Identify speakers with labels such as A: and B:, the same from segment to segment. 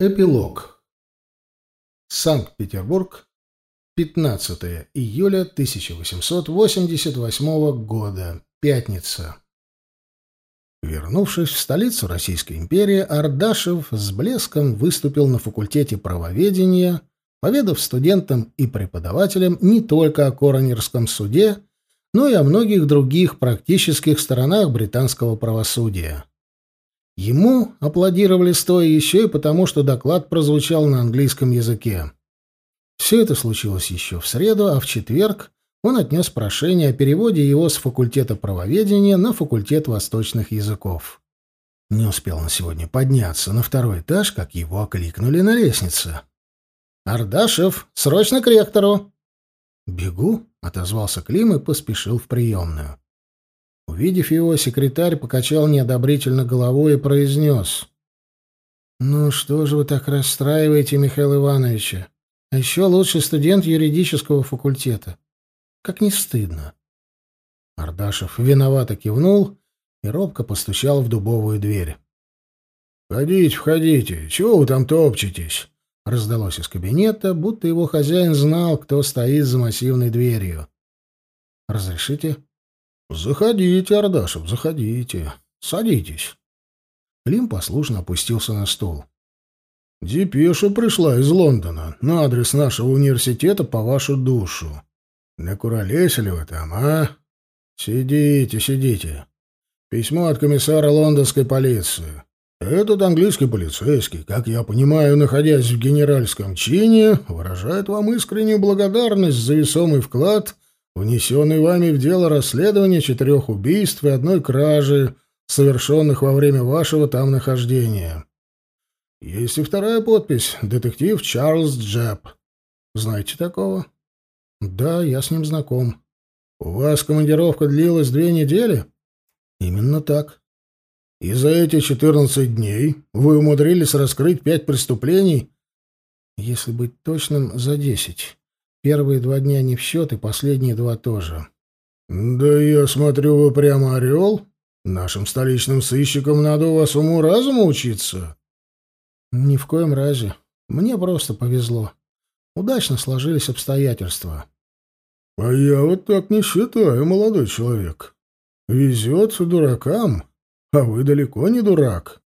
A: Эпилог. Санкт-Петербург, 15 июля 1888 года. Пятница. Вернувшись в столицу Российской империи, Ардашев с блеском выступил на факультете правоведения, поведав студентам и преподавателям не только о Коронерском суде, но и о многих других практических сторонах британского правосудия. Ему аплодировали стоя еще и потому, что доклад прозвучал на английском языке. Все это случилось еще в среду, а в четверг он отнес прошение о переводе его с факультета правоведения на факультет восточных языков. Не успел он сегодня подняться на второй этаж, как его окликнули на лестнице. «Ардашев, срочно к ректору!» «Бегу», — отозвался Клим и поспешил в приемную. Увидев его, секретарь покачал неодобрительно головой и произнес. «Ну что же вы так расстраиваете, Михаил Ивановича? А еще лучше студент юридического факультета. Как не стыдно». Ардашев виновато кивнул и робко постучал в дубовую дверь. «Входите, входите. Чего вы там топчетесь?» Раздалось из кабинета, будто его хозяин знал, кто стоит за массивной дверью. «Разрешите?» «Заходите, Ардашев, заходите. Садитесь». Клим послушно опустился на стол. «Депеша пришла из Лондона на адрес нашего университета по вашу душу. Накуролесили вы там, а? Сидите, сидите. Письмо от комиссара лондонской полиции. Этот английский полицейский, как я понимаю, находясь в генеральском чине, выражает вам искреннюю благодарность за весомый вклад внесенный вами в дело расследования четырех убийств и одной кражи, совершенных во время вашего там нахождения. Есть и вторая подпись — детектив Чарльз Джеб. Знаете такого? Да, я с ним знаком. У вас командировка длилась две недели? Именно так. И за эти четырнадцать дней вы умудрились раскрыть пять преступлений? Если быть точным, за десять. Первые два дня не в счет, и последние два тоже. «Да я смотрю, вы прямо орел. Нашим столичным сыщикам надо у вас уму-разуму учиться». «Ни в коем разе. Мне просто повезло. Удачно сложились обстоятельства». «А я вот так не считаю, молодой человек. Везет дуракам, а вы далеко не дурак».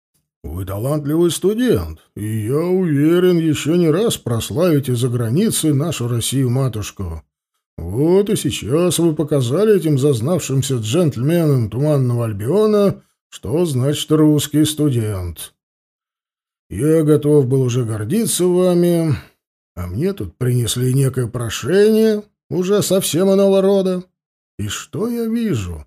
A: Вы талантливый студент, и я уверен, еще не раз прославите за границей нашу Россию-матушку. Вот и сейчас вы показали этим зазнавшимся джентльменам Туманного Альбиона, что значит русский студент. Я готов был уже гордиться вами, а мне тут принесли некое прошение, уже совсем иного рода. И что я вижу?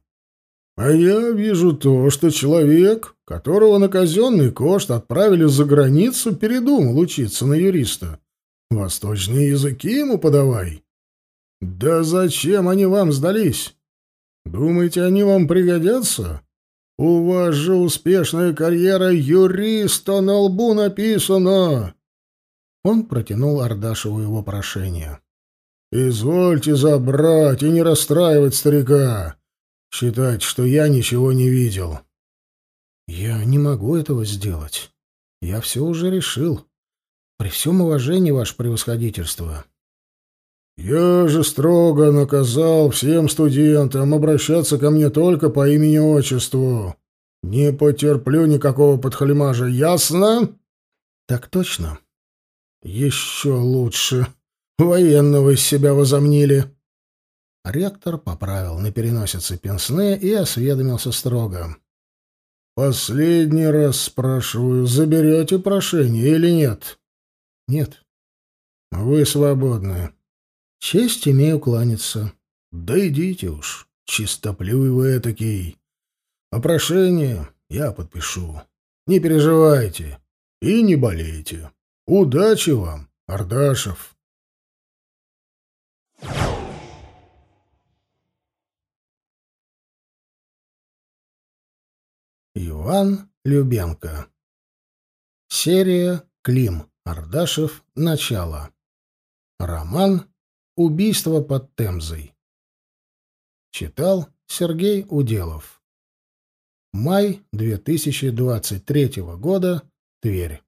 A: А я вижу то, что человек, которого на казенный кошт отправили за границу, передумал учиться на юриста. Восточные языки ему подавай. Да зачем они вам сдались? Думаете, они вам пригодятся? У вас же успешная карьера юриста на лбу написано. Он протянул Ардашеву его прошение. «Извольте забрать и не расстраивать старика. Считать, что я ничего не видел. Не могу этого сделать. Я все уже решил. При всем уважении, ваше превосходительство. Я же строго наказал всем студентам обращаться ко мне только по имени-отчеству. Не потерплю никакого подхалимажа, ясно? Так точно. Еще лучше. Военного из себя возомнили. Ректор поправил на переносице пенсне и осведомился строго. «Последний раз спрашиваю, заберете прошение или нет?» «Нет». «Вы свободны». «Честь имею кланяться». «Да идите уж, чистоплюй вы этакий. А прошение я подпишу. Не переживайте и не болейте. Удачи вам, Ардашев». Иван Любенко. Серия Клим Ардашев. Начало. Роман «Убийство под Темзой». Читал Сергей Уделов. Май 2023 года. Тверь.